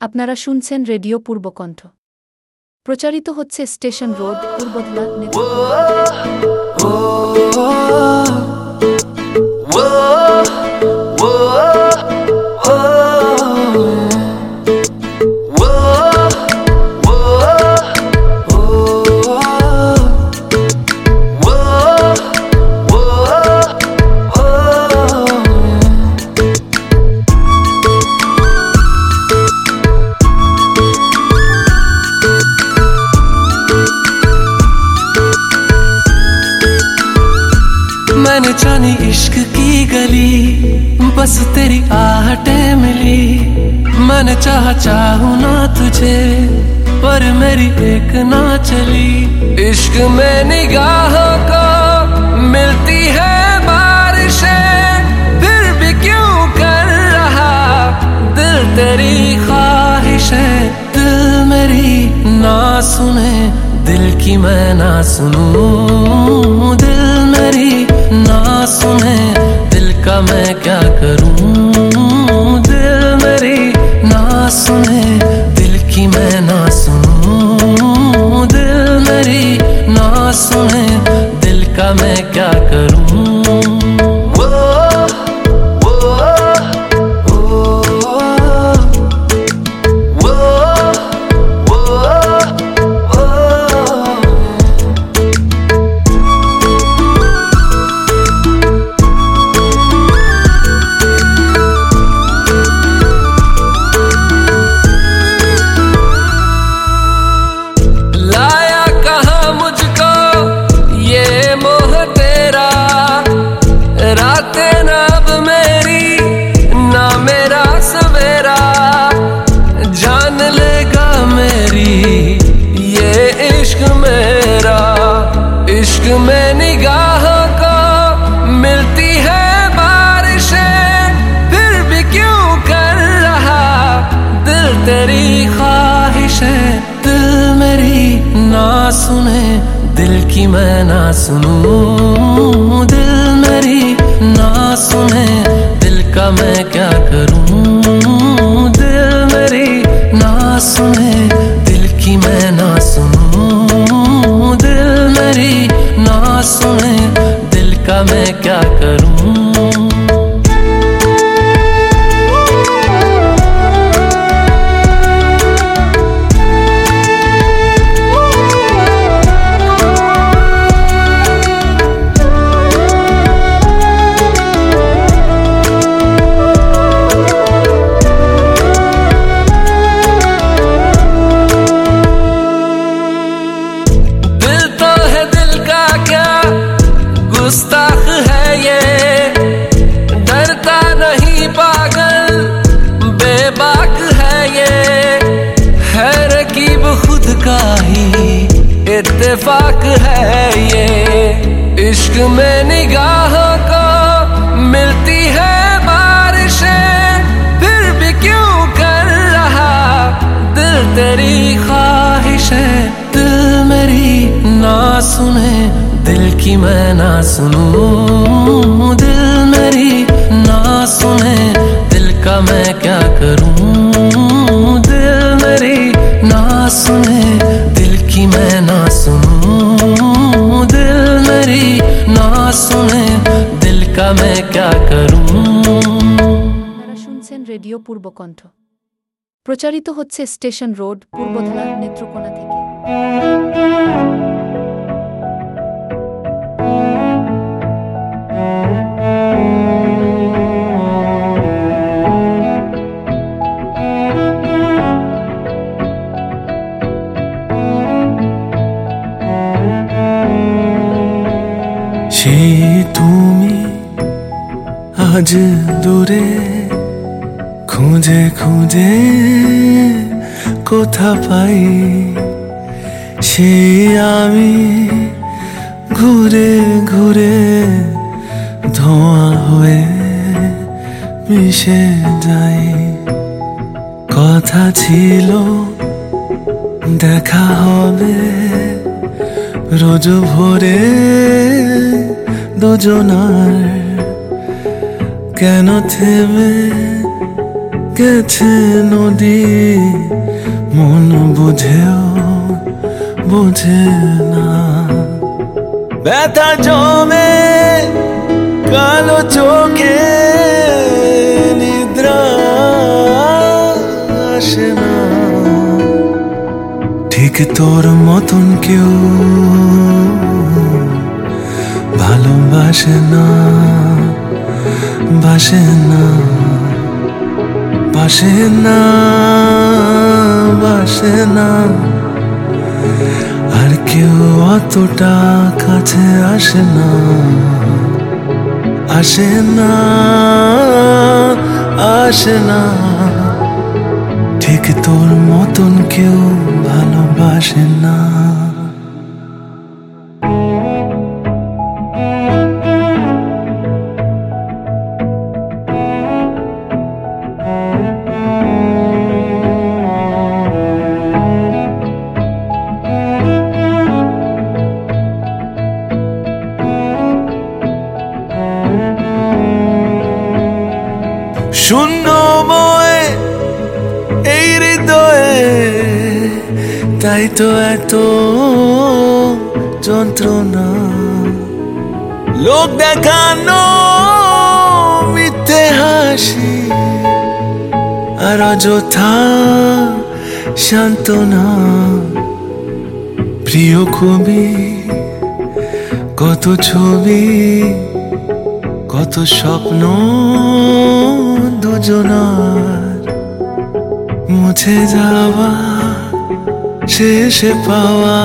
আপনারা শুনছেন রেডিও পূর্বকণ্ঠ। প্রচারিত হচ্ছে স্টেশন রোড পূর্বধলা चाहा चाहू ना तुझे, पर मेरी एक ना चली। इश्क में निगाहों को मिलती है बारिशें, फिर भी क्यों कर रहा? दिल तेरी ख्वाहिश है, दिल मेरी ना सुने, दिल की मैं ना सुनूं। दिल मेरी ना सुने, दिल का मैं क्या करूँ? सुने दिल की मैं तेरी ख्वाहिश है दिल मेरी ना सुने दिल की मैं ना सुनूं दिल मेरी ना सुने दिल का मैं क्या करूं दिल मेरी ना सुने दिल की मैं ना सुनूं दिल मेरी ना सुने दिल का मैं क्या करूं আপনারা শুনছেন রেডিও পূর্বকণ্ঠ প্রচারিত হচ্ছে স্টেশন রোড পূর্বধলা নেত্রকোনা থেকে। সেই তুমি আজ দূরে খুঁজে খুঁজে কোথা পাই? সেই আমি ঘুরে ঘুরে ধোঁয়া হয়ে মিশে যাই। কথা ছিল, দেখা হবে। রোজ ভোরে দুজনার কেন থেমে গেছে নদী, মন বুঝেও বোঝে না। ব্যথা জমে কালো চোখে নিদ্রা আসে না। ঠিক তোর মতন কেউ ভালোবাসে না, বাসে না। বাসে না বাসে না। আর কেউ অতটা কাছে আসে না আসে না আসে না। ঠিক তোর মতন কেউ ভালোবাসে না। তো এত যন্ত্রণা। লোক দেখানো মিথ্যে হাসি আর অযথা সান্ত্বনা। প্রিয় কবি, কত ছবি, কত স্বপ্ন দুজনার মুছে যাওয়া। শেষে পাওয়া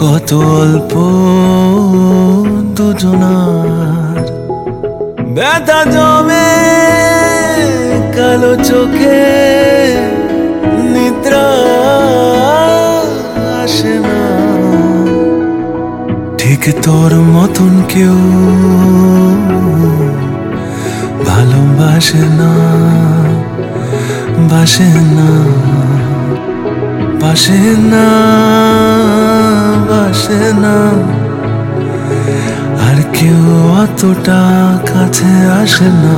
কত অল্প দুজনার ব্যথা জমে কালো চোখে নিদ্রা আসে না। ঠিক তোর মতন কেউ ভালোবাসে না, বাসে না। বাসে না বাসে না। আর কেউ অতটা কাছে আসে না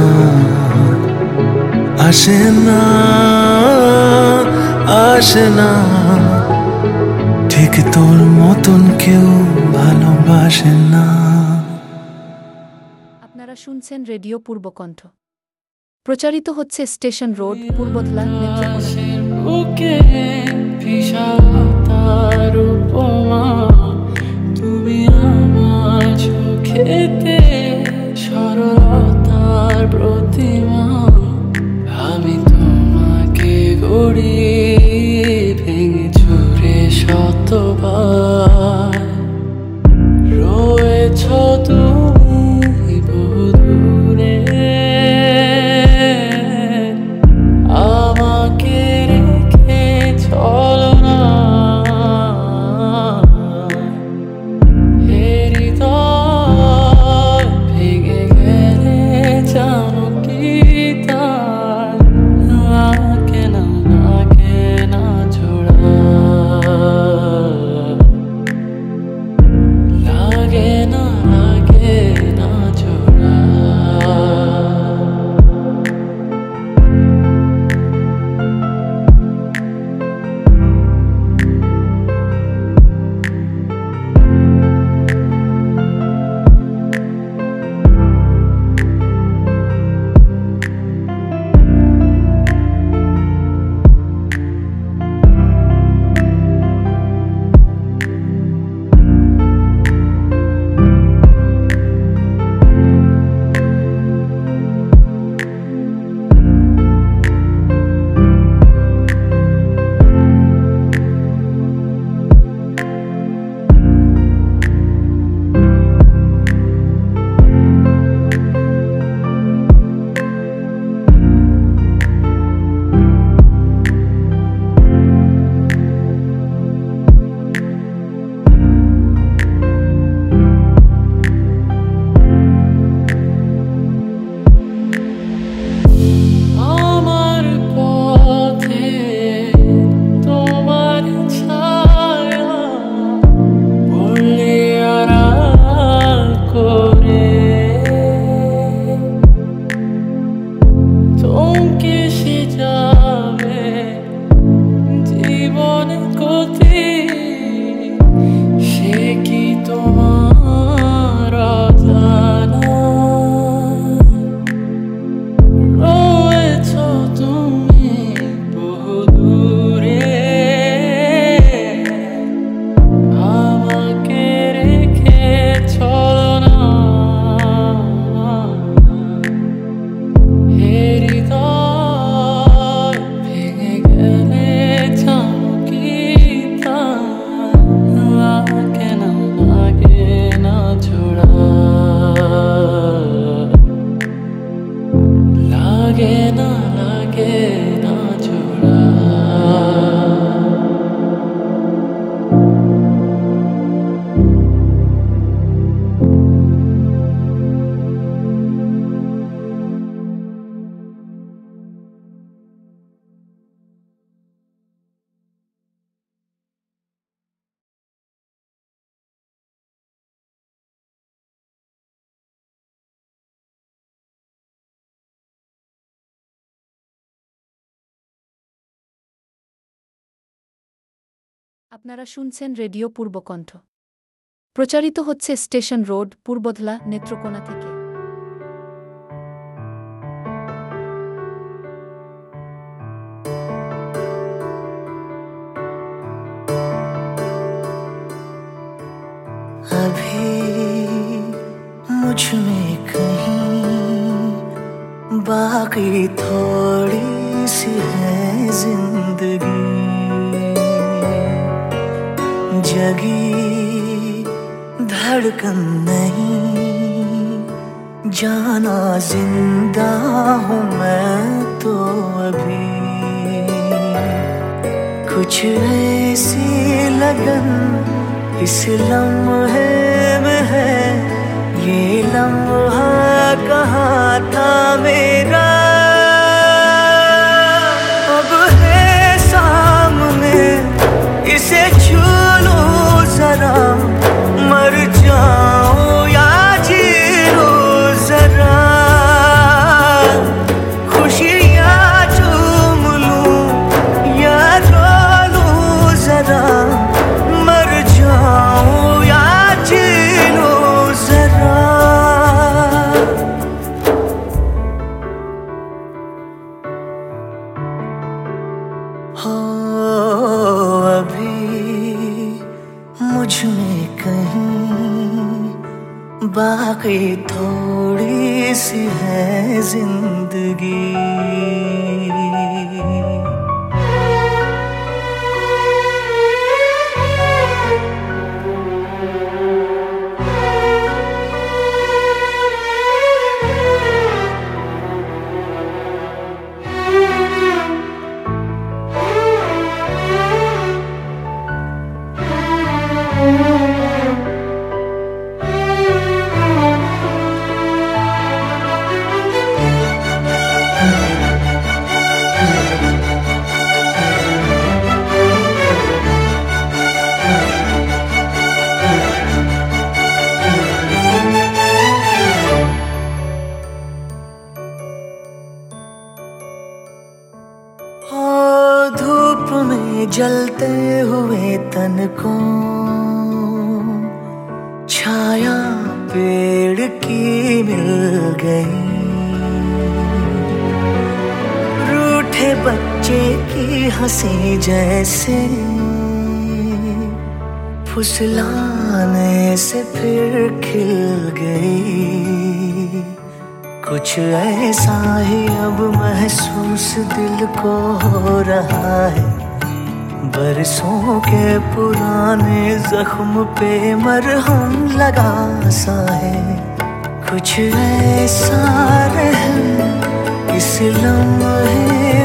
আসে না আসে না। ঠিক তোর মতন কেউ ভালোবাসে না। আপনারা শুনছেন রেডিও পূর্বকণ্ঠ। প্রচারিত হচ্ছে স্টেশন রোড পূর্বধলা নেত্রকোনা। থেকে। তার উপমা তুমি আমার চোখেতে আপনারা শুনছেন রেডিও পূর্বকণ্ঠ প্রচারিত হচ্ছে স্টেশন রোড পূর্বধলা নেত্রকোনা থেকে अभी मुझ में कहीं बाकी थोड़ी धड़कन नहीं। जाना ज़िंदा हूँ मैं तो अभी। कुछ ऐसी लगन, इस लम्हे में है। ये लम्हा कहाँ था मेरा? अब है सामने, इसे छू लो जरा। मर Oh. बाकी थोड़ी सी है ज़िंदगी। जलते हुए तन को, छाया पेड़ की मिल गई। रूठे बच्चे की हँसी जैसे, फुसलाने से फिर खिल गई। कुछ ऐसा ही अब महसूस दिल को हो रहा है। बरसों के पुराने जख्म पे मरहम लगा सा है। कुछ ऐसा रहम इस लम्हे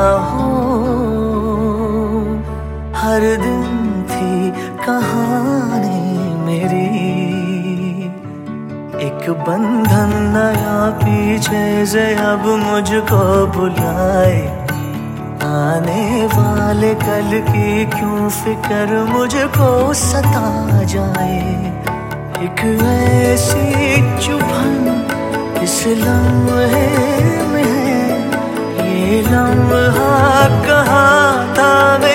ना हो। हर दिन थी कहानी मेरी। एक बंधन नया पीछे से अब मुझको बुलाए। आने वाले कल की क्यों फ़िक्र मुझको सता जाए। एक ऐसी चुभन, इस लम्हे में ये लम्हा कहाँ था मैं?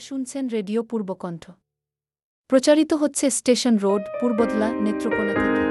শুনছেন রেডিও পূর্বকণ্ঠ। প্রচারিত হচ্ছে স্টেশন রোড পূর্বদলা নেত্রকোনা থেকে।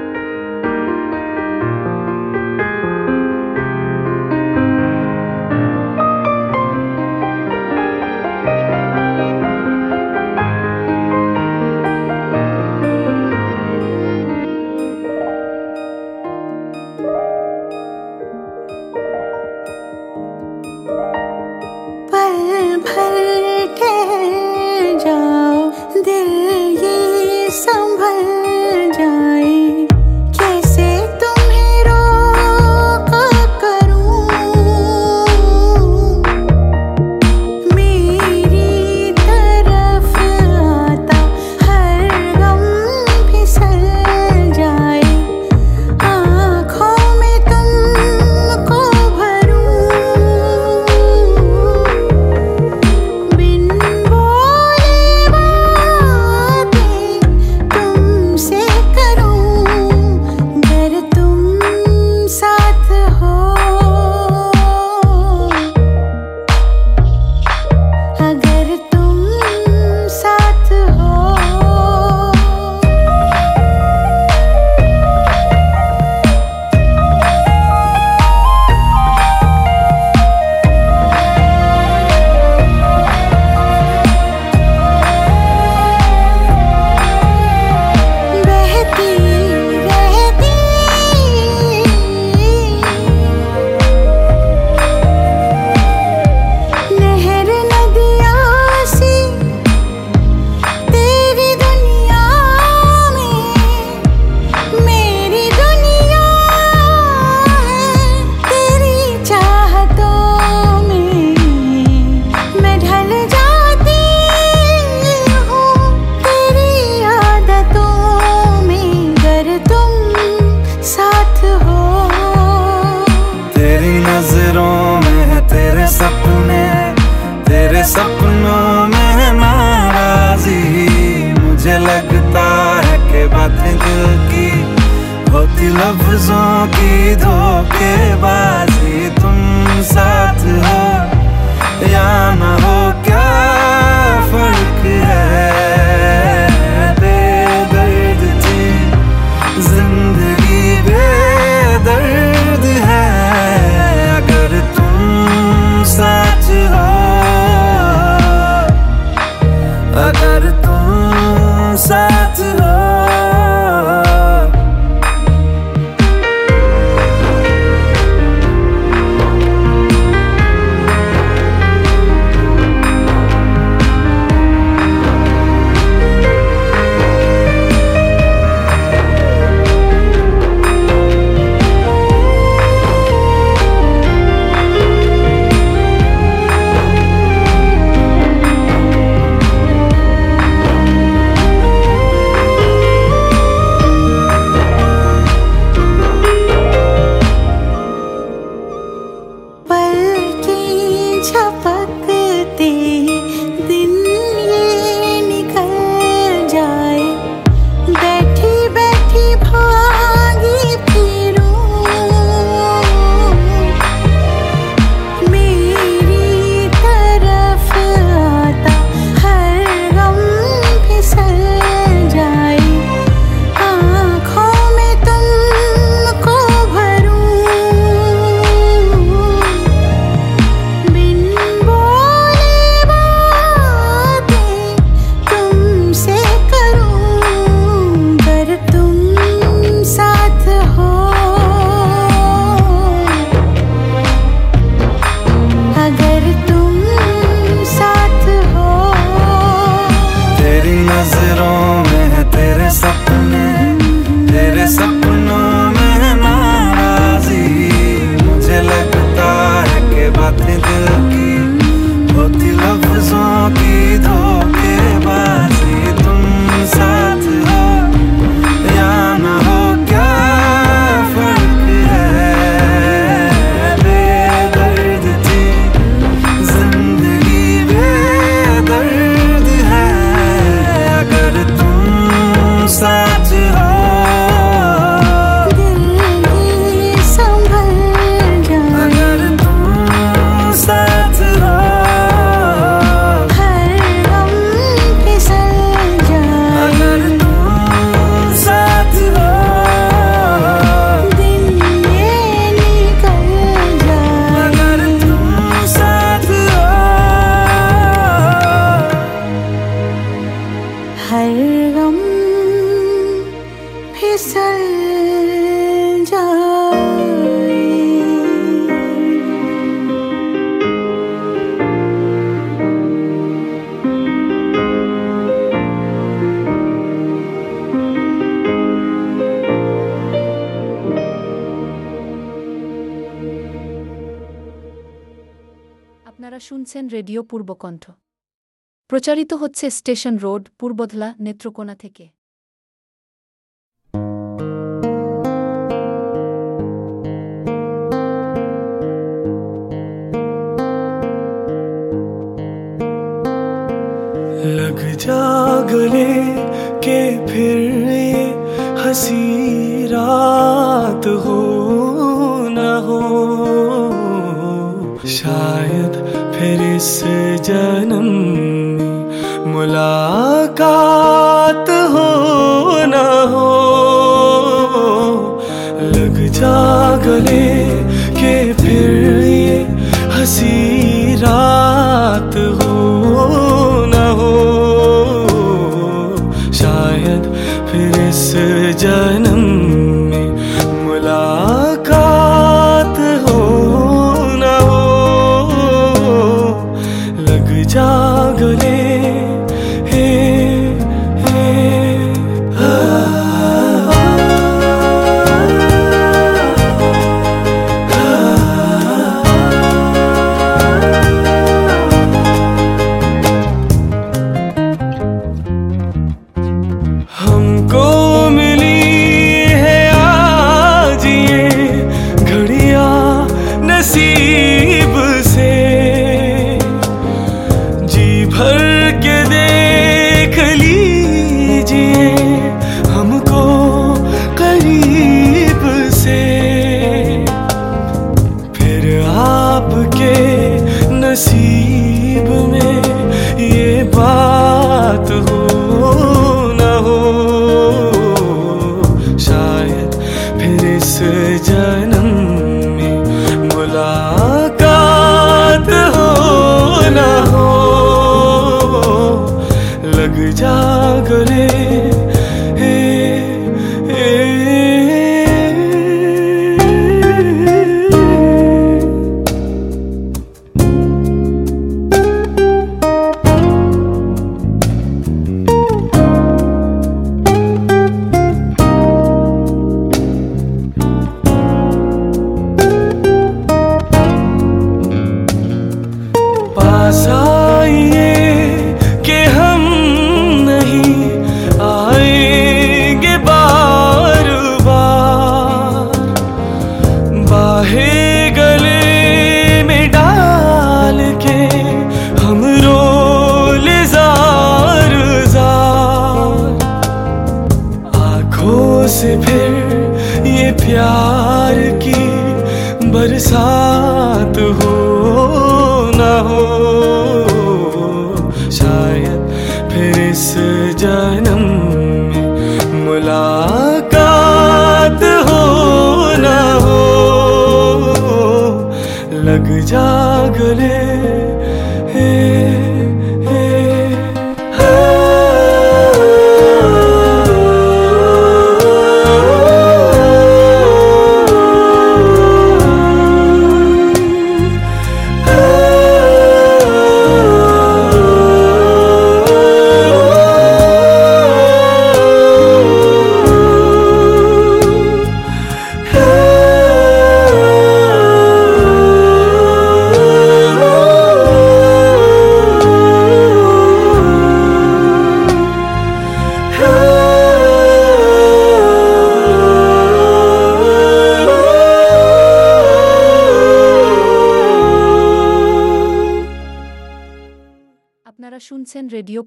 শুনছেন রেডিও পূর্বকণ্ঠ। প্রচারিত হচ্ছে স্টেশন রোড পূর্বধলা নেত্রকোনা থেকে। लग जनम् मुला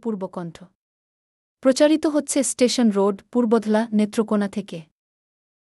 পূর্বকণ্ঠ। প্রচারিত হচ্ছে স্টেশন রোড পূর্বধলা নেত্রকোনা থেকে।